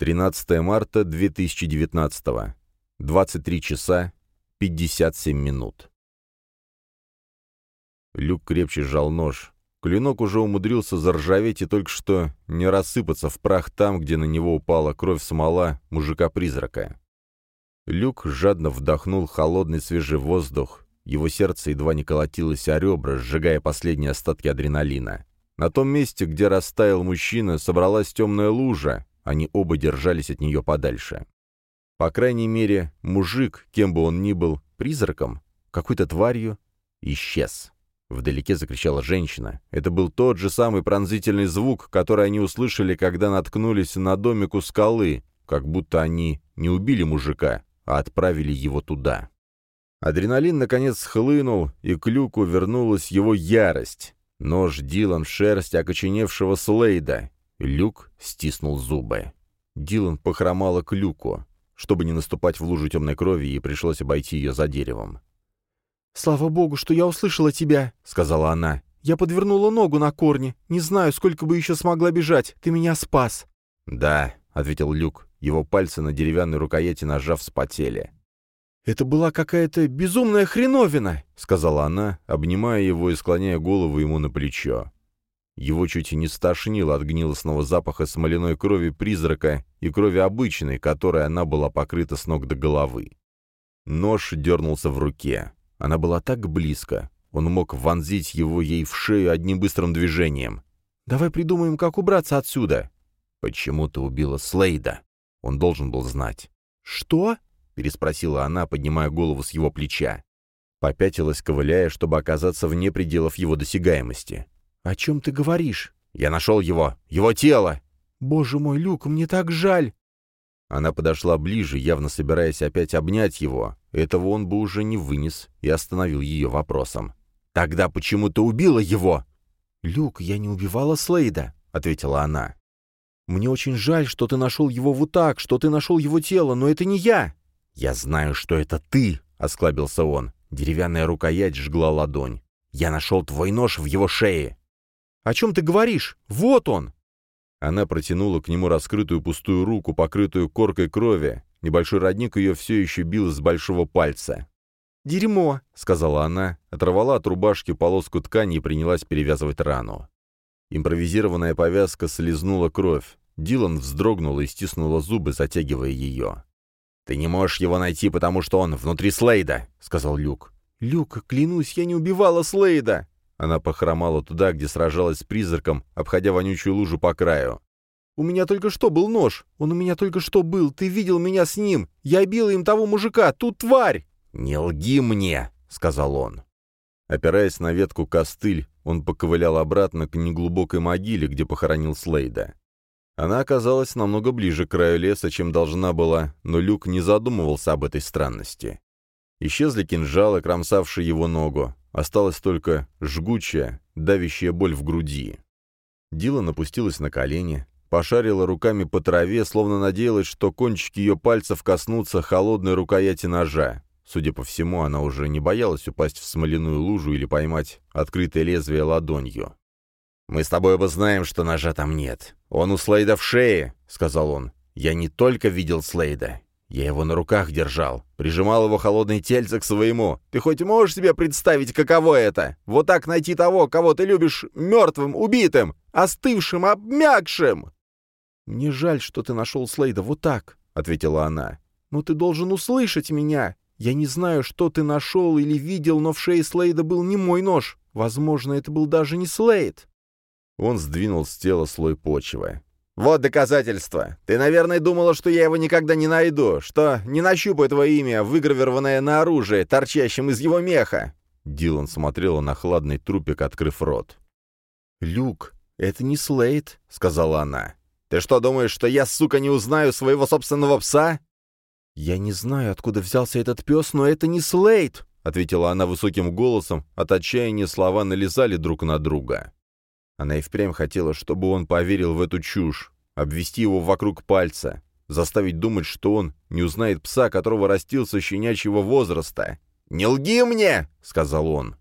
13 марта 2019. 23 часа 57 минут. Люк крепче сжал нож. Клинок уже умудрился заржаветь и только что не рассыпаться в прах там, где на него упала кровь смола мужика-призрака. Люк жадно вдохнул холодный свежий воздух. Его сердце едва не колотилось о ребра, сжигая последние остатки адреналина. На том месте, где растаял мужчина, собралась темная лужа, они оба держались от нее подальше. По крайней мере, мужик, кем бы он ни был, призраком, какой-то тварью, исчез. Вдалеке закричала женщина. Это был тот же самый пронзительный звук, который они услышали, когда наткнулись на домик у скалы, как будто они не убили мужика, а отправили его туда. Адреналин, наконец, схлынул, и к люку вернулась его ярость. Нож Дилан в шерсть окоченевшего Слейда. Люк стиснул зубы. Дилан похромала к люку. Чтобы не наступать в лужу темной крови, ей пришлось обойти ее за деревом. «Слава богу, что я услышала тебя», — сказала она. «Я подвернула ногу на корне. Не знаю, сколько бы еще смогла бежать. Ты меня спас». «Да», — ответил Люк. Его пальцы на деревянной рукояти ножа вспотели. «Это была какая-то безумная хреновина», — сказала она, обнимая его и склоняя голову ему на плечо. Его чуть не стошнило от гнилостного запаха смоляной крови призрака и крови обычной, которой она была покрыта с ног до головы. Нож дернулся в руке. Она была так близко. Он мог вонзить его ей в шею одним быстрым движением. «Давай придумаем, как убраться отсюда». «Почему ты убила Слейда?» Он должен был знать. «Что?» — переспросила она, поднимая голову с его плеча. Попятилась, ковыляя, чтобы оказаться вне пределов его досягаемости. «О чем ты говоришь?» «Я нашел его! Его тело!» «Боже мой, Люк, мне так жаль!» Она подошла ближе, явно собираясь опять обнять его. Этого он бы уже не вынес и остановил ее вопросом. «Тогда почему ты убила его?» «Люк, я не убивала Слейда», — ответила она. «Мне очень жаль, что ты нашел его вот так, что ты нашел его тело, но это не я». «Я знаю, что это ты», — осклабился он. Деревянная рукоять жгла ладонь. «Я нашел твой нож в его шее». «О чем ты говоришь? Вот он!» Она протянула к нему раскрытую пустую руку, покрытую коркой крови. Небольшой родник ее все еще бил с большого пальца. «Дерьмо!» — сказала она, оторвала от рубашки полоску ткани и принялась перевязывать рану. Импровизированная повязка слезнула кровь. Дилан вздрогнула и стиснула зубы, затягивая ее. «Ты не можешь его найти, потому что он внутри Слейда», — сказал Люк. «Люк, клянусь, я не убивала Слейда!» Она похромала туда, где сражалась с призраком, обходя вонючую лужу по краю. «У меня только что был нож. Он у меня только что был. Ты видел меня с ним. Я била им того мужика. Тут тварь!» «Не лги мне!» — сказал он. Опираясь на ветку костыль, он поковылял обратно к неглубокой могиле, где похоронил Слейда. Она оказалась намного ближе к краю леса, чем должна была, но Люк не задумывался об этой странности. Исчезли кинжалы, кромсавшие его ногу. Осталась только жгучая, давящая боль в груди. Дила напустилась на колени, пошарила руками по траве, словно надеялась, что кончики ее пальцев коснутся холодной рукояти ножа. Судя по всему, она уже не боялась упасть в смоляную лужу или поймать открытое лезвие ладонью. «Мы с тобой оба знаем, что ножа там нет. Он у Слейда в шее», — сказал он. «Я не только видел Слейда, я его на руках держал, прижимал его холодное тельце к своему. Ты хоть можешь себе представить, каково это? Вот так найти того, кого ты любишь, мертвым, убитым, остывшим, обмякшим!» «Мне жаль, что ты нашел Слейда вот так», — ответила она. «Но ты должен услышать меня. Я не знаю, что ты нашел или видел, но в шее Слейда был не мой нож. Возможно, это был даже не Слейд». Он сдвинул с тела слой почвы. «Вот доказательство. Ты, наверное, думала, что я его никогда не найду, что не нащупаю твое имя, выгравированное на оружие, торчащем из его меха». Дилан смотрела на хладный трупик, открыв рот. «Люк, это не Слейд», — сказала она. «Ты что, думаешь, что я, сука, не узнаю своего собственного пса?» «Я не знаю, откуда взялся этот пес, но это не Слейд», — ответила она высоким голосом. От отчаяния слова налезали друг на друга. Она и впрямь хотела, чтобы он поверил в эту чушь, обвести его вокруг пальца, заставить думать, что он не узнает пса, которого растил со щенячьего возраста. «Не лги мне!» — сказал он.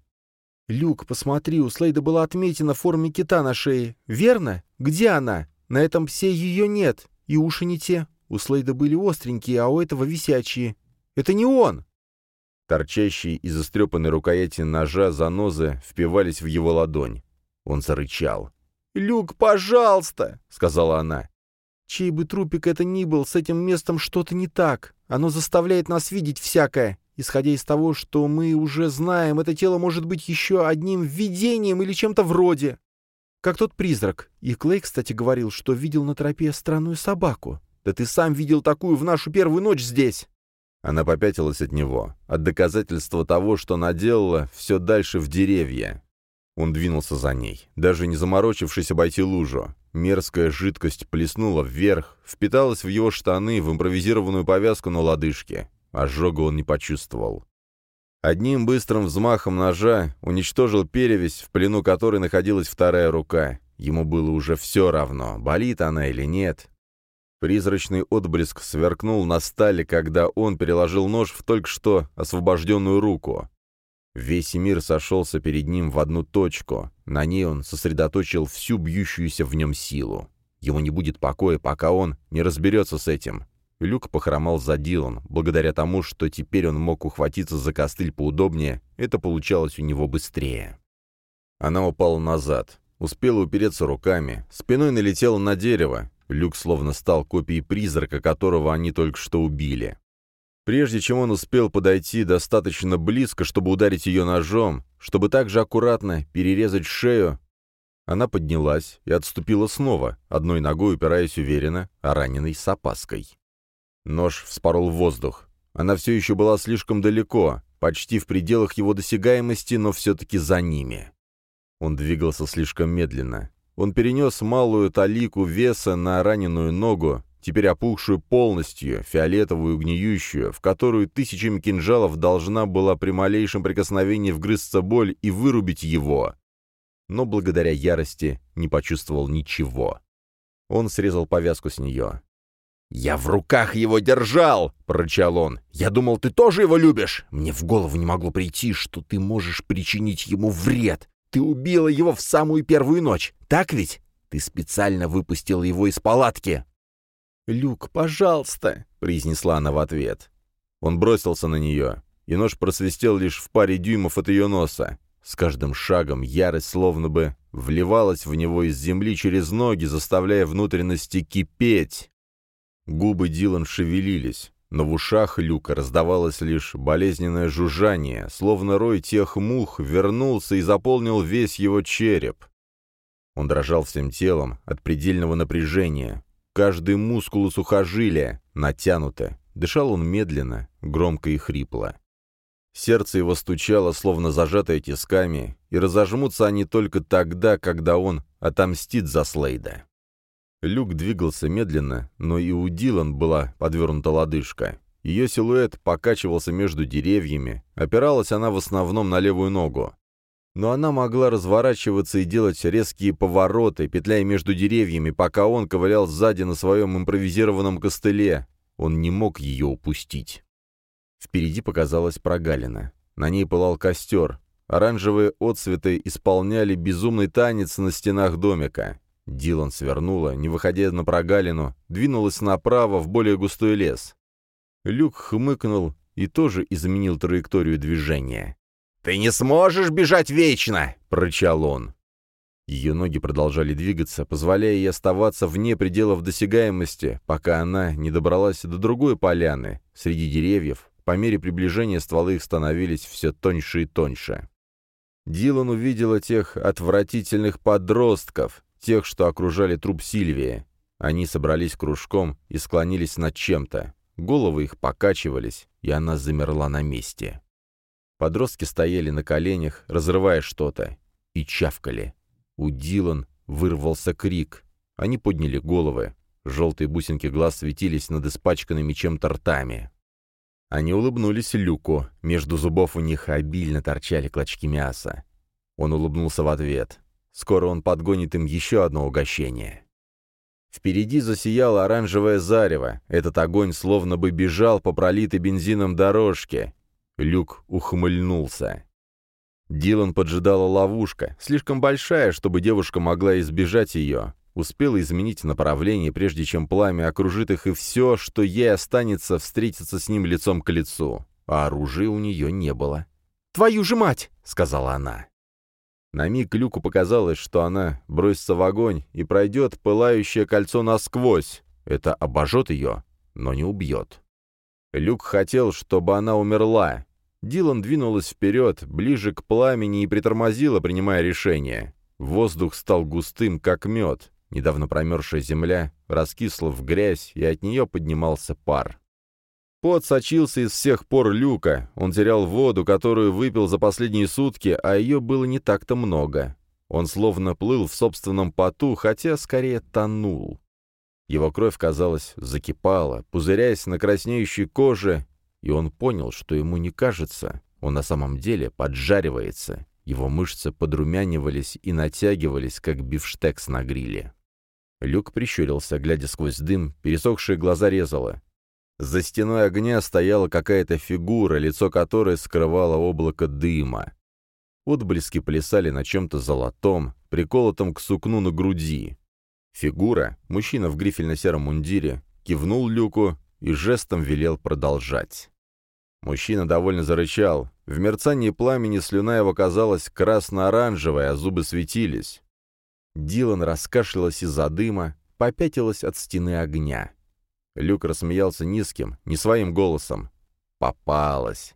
«Люк, посмотри, у Слейда была отметина в форме кита на шее. Верно? Где она? На этом псе ее нет. И уши не те. У Слейда были остренькие, а у этого висячие. Это не он!» Торчащие из истрепанной рукояти ножа занозы впивались в его ладонь. Он зарычал. «Люк, пожалуйста!» — сказала она. «Чей бы трупик это ни был, с этим местом что-то не так. Оно заставляет нас видеть всякое. Исходя из того, что мы уже знаем, это тело может быть еще одним видением или чем-то вроде. Как тот призрак. И Клей, кстати, говорил, что видел на тропе странную собаку. Да ты сам видел такую в нашу первую ночь здесь!» Она попятилась от него, от доказательства того, что наделала, все дальше в деревья. Он двинулся за ней, даже не заморочившись обойти лужу. Мерзкая жидкость плеснула вверх, впиталась в его штаны, в импровизированную повязку на лодыжке. Ожога он не почувствовал. Одним быстрым взмахом ножа уничтожил перевязь, в плену которой находилась вторая рука. Ему было уже все равно, болит она или нет. Призрачный отблеск сверкнул на стали, когда он переложил нож в только что освобожденную руку. Весь мир сошелся перед ним в одну точку. На ней он сосредоточил всю бьющуюся в нем силу. Ему не будет покоя, пока он не разберется с этим. Люк похромал за Дилан. Благодаря тому, что теперь он мог ухватиться за костыль поудобнее, это получалось у него быстрее. Она упала назад. Успела упереться руками. Спиной налетела на дерево. Люк словно стал копией призрака, которого они только что убили. Прежде чем он успел подойти достаточно близко, чтобы ударить ее ножом, чтобы также аккуратно перерезать шею, она поднялась и отступила снова, одной ногой упираясь уверенно, а раненой с опаской. Нож вспорол воздух. Она все еще была слишком далеко, почти в пределах его досягаемости, но все-таки за ними. Он двигался слишком медленно. Он перенес малую талику веса на раненую ногу, теперь опухшую полностью, фиолетовую, гниющую, в которую тысячами кинжалов должна была при малейшем прикосновении вгрызться боль и вырубить его. Но благодаря ярости не почувствовал ничего. Он срезал повязку с нее. «Я в руках его держал!» — прорычал он. «Я думал, ты тоже его любишь! Мне в голову не могло прийти, что ты можешь причинить ему вред! Ты убила его в самую первую ночь, так ведь? Ты специально выпустила его из палатки!» «Люк, пожалуйста!» — произнесла она в ответ. Он бросился на нее, и нож просвистел лишь в паре дюймов от ее носа. С каждым шагом ярость словно бы вливалась в него из земли через ноги, заставляя внутренности кипеть. Губы Дилан шевелились, но в ушах Люка раздавалось лишь болезненное жужжание, словно рой тех мух вернулся и заполнил весь его череп. Он дрожал всем телом от предельного напряжения. Каждый мускул и сухожилие натянуто. Дышал он медленно, громко и хрипло. Сердце его стучало, словно зажатое тисками, и разожмутся они только тогда, когда он отомстит за Слейда. Люк двигался медленно, но и у Дилан была подвернута лодыжка. Ее силуэт покачивался между деревьями, опиралась она в основном на левую ногу. Но она могла разворачиваться и делать резкие повороты, петляя между деревьями, пока он ковылял сзади на своем импровизированном костыле. Он не мог ее упустить. Впереди показалась прогалина. На ней пылал костер. Оранжевые отцветы исполняли безумный танец на стенах домика. Дилан свернула, не выходя на прогалину, двинулась направо в более густой лес. Люк хмыкнул и тоже изменил траекторию движения. «Ты не сможешь бежать вечно!» — прорычал он. Ее ноги продолжали двигаться, позволяя ей оставаться вне пределов досягаемости, пока она не добралась до другой поляны, среди деревьев. По мере приближения стволы их становились все тоньше и тоньше. Дилан увидела тех отвратительных подростков, тех, что окружали труп Сильвии. Они собрались кружком и склонились над чем-то. Головы их покачивались, и она замерла на месте. Подростки стояли на коленях, разрывая что-то, и чавкали. У Дилан вырвался крик. Они подняли головы. Желтые бусинки глаз светились над испачканными чем-то ртами. Они улыбнулись Люку. Между зубов у них обильно торчали клочки мяса. Он улыбнулся в ответ. Скоро он подгонит им еще одно угощение. Впереди засияло оранжевое зарево. Этот огонь словно бы бежал по пролитой бензином дорожке. Люк ухмыльнулся. Дилан поджидала ловушка, слишком большая, чтобы девушка могла избежать ее. успела изменить направление, прежде чем пламя окружит их, и все, что ей останется, встретиться с ним лицом к лицу. А оружия у нее не было. «Твою же мать!» — сказала она. На миг Люку показалось, что она бросится в огонь и пройдет пылающее кольцо насквозь. Это обожжет ее, но не убьет. Люк хотел, чтобы она умерла. Дилан двинулась вперед, ближе к пламени и притормозила, принимая решение. Воздух стал густым, как мед. Недавно промерзшая земля раскисла в грязь, и от нее поднимался пар. Пот сочился из всех пор люка, он терял воду, которую выпил за последние сутки, а ее было не так-то много. Он словно плыл в собственном поту, хотя скорее тонул. Его кровь, казалось, закипала, пузыряясь на краснеющей коже, и он понял, что ему не кажется, он на самом деле поджаривается. Его мышцы подрумянивались и натягивались, как бифштекс на гриле. Люк прищурился, глядя сквозь дым, пересохшие глаза резало. За стеной огня стояла какая-то фигура, лицо которой скрывало облако дыма. Отблески плясали на чем-то золотом, приколотом к сукну на груди. Фигура, мужчина в грифельно-сером мундире, кивнул Люку и жестом велел продолжать. Мужчина довольно зарычал. В мерцании пламени слюна его казалась красно-оранжевой, а зубы светились. Дилан раскашлялась из-за дыма, попятилась от стены огня. Люк рассмеялся низким, не своим голосом. «Попалась!»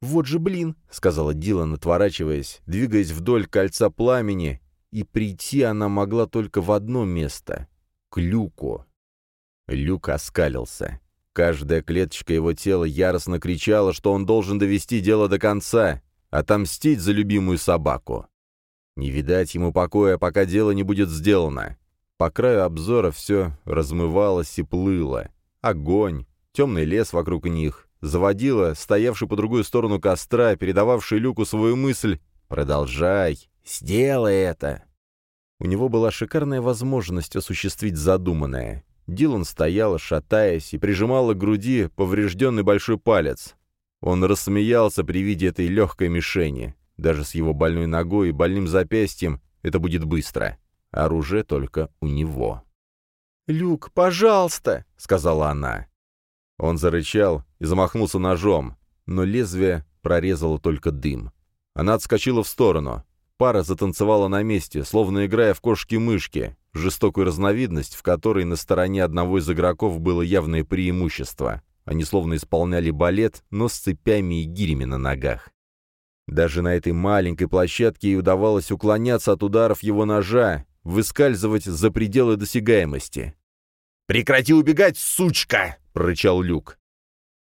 «Вот же блин!» — сказала Дилан, отворачиваясь, двигаясь вдоль кольца пламени, и прийти она могла только в одно место — к Люку. Люк оскалился. Каждая клеточка его тела яростно кричала, что он должен довести дело до конца, отомстить за любимую собаку. Не видать ему покоя, пока дело не будет сделано. По краю обзора все размывалось и плыло. Огонь, темный лес вокруг них, заводила, стоявший по другую сторону костра, передававший Люку свою мысль «Продолжай, сделай это». У него была шикарная возможность осуществить задуманное. Дилан стояла, шатаясь, и прижимала к груди поврежденный большой палец. Он рассмеялся при виде этой легкой мишени. Даже с его больной ногой и больным запястьем это будет быстро. Оружие только у него. «Люк, пожалуйста!» — сказала она. Он зарычал и замахнулся ножом, но лезвие прорезало только дым. Она отскочила в сторону. Пара затанцевала на месте, словно играя в кошки-мышки, жестокую разновидность, в которой на стороне одного из игроков было явное преимущество. Они словно исполняли балет, но с цепями и гирями на ногах. Даже на этой маленькой площадке ей удавалось уклоняться от ударов его ножа, выскальзывать за пределы досягаемости. «Прекрати убегать, сучка!» — прорычал Люк.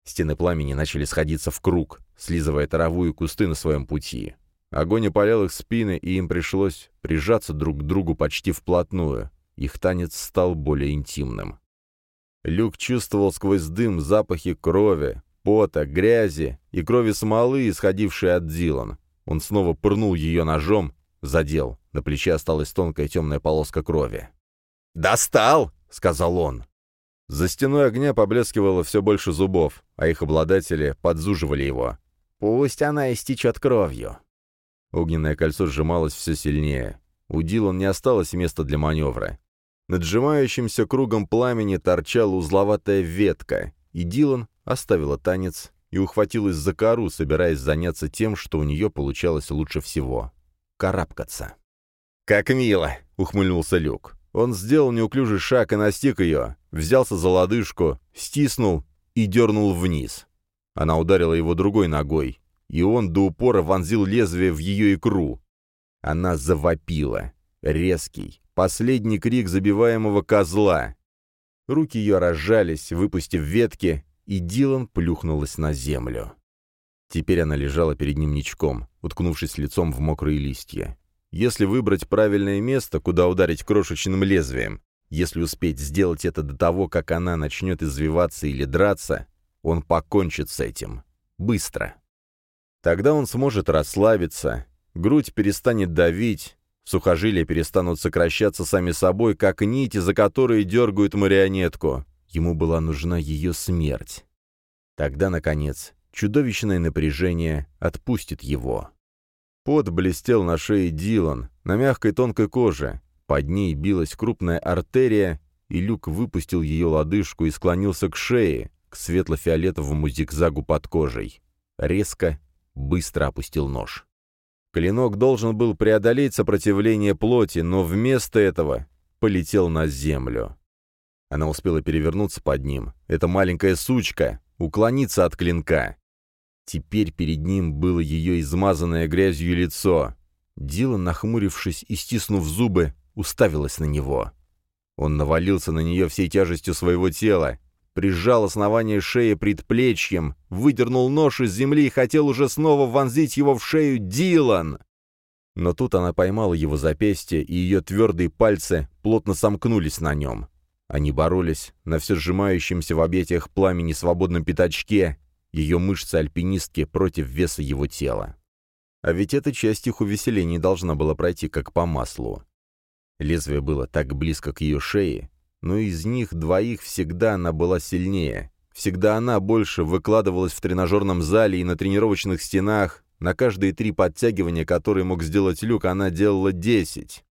Стены пламени начали сходиться в круг, слизывая траву и кусты на своем пути. Огонь опалял их спины, и им пришлось прижаться друг к другу почти вплотную. Их танец стал более интимным. Люк чувствовал сквозь дым запахи крови, пота, грязи и крови смолы, исходившей от Дилан. Он снова пырнул ее ножом, задел. На плече осталась тонкая темная полоска крови. «Достал!» — сказал он. За стеной огня поблескивало все больше зубов, а их обладатели подзуживали его. «Пусть она истечет кровью». Огненное кольцо сжималось все сильнее. У Дилан не осталось места для маневра. Над сжимающимся кругом пламени торчала узловатая ветка, и Дилан оставила танец и ухватилась за кору, собираясь заняться тем, что у нее получалось лучше всего — карабкаться. «Как мило!» — ухмыльнулся Люк. Он сделал неуклюжий шаг и настиг ее, взялся за лодыжку, стиснул и дернул вниз. Она ударила его другой ногой, и он до упора вонзил лезвие в ее икру. Она завопила. Резкий, последний крик забиваемого козла. Руки ее разжались, выпустив ветки, и Дилан плюхнулась на землю. Теперь она лежала перед ним ничком, уткнувшись лицом в мокрые листья. Если выбрать правильное место, куда ударить крошечным лезвием, если успеть сделать это до того, как она начнет извиваться или драться, он покончит с этим. Быстро. Тогда он сможет расслабиться, грудь перестанет давить, сухожилия перестанут сокращаться сами собой, как нити, за которые дергают марионетку. Ему была нужна ее смерть. Тогда, наконец, чудовищное напряжение отпустит его. Пот блестел на шее Дилан, на мягкой тонкой коже. Под ней билась крупная артерия, и Люк выпустил ее лодыжку и склонился к шее, к светло-фиолетовому зигзагу под кожей. Резко, быстро опустил нож. Клинок должен был преодолеть сопротивление плоти, но вместо этого полетел на землю. Она успела перевернуться под ним. Эта маленькая сучка, уклониться от клинка. Теперь перед ним было ее измазанное грязью лицо. Дилан, нахмурившись и стиснув зубы, уставилась на него. Он навалился на нее всей тяжестью своего тела, прижал основание шеи предплечьем, выдернул нож из земли и хотел уже снова вонзить его в шею Дилан. Но тут она поймала его запястье, и ее твердые пальцы плотно сомкнулись на нем. Они боролись на все сжимающемся в объятиях пламени свободном пятачке, ее мышцы альпинистки против веса его тела. А ведь эта часть их увеселений должна была пройти как по маслу. Лезвие было так близко к ее шее, но из них двоих всегда она была сильнее. Всегда она больше выкладывалась в тренажерном зале и на тренировочных стенах. На каждые три подтягивания, которые мог сделать Люк, она делала десять.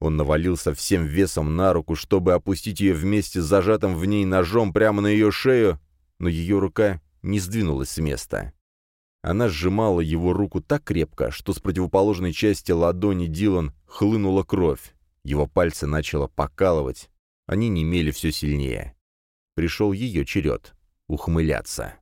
Он навалился всем весом на руку, чтобы опустить ее вместе с зажатым в ней ножом прямо на ее шею, но ее рука не сдвинулась с места. Она сжимала его руку так крепко, что с противоположной части ладони Дилан хлынула кровь. Его пальцы начало покалывать, они немели все сильнее. Пришел ее черед ухмыляться.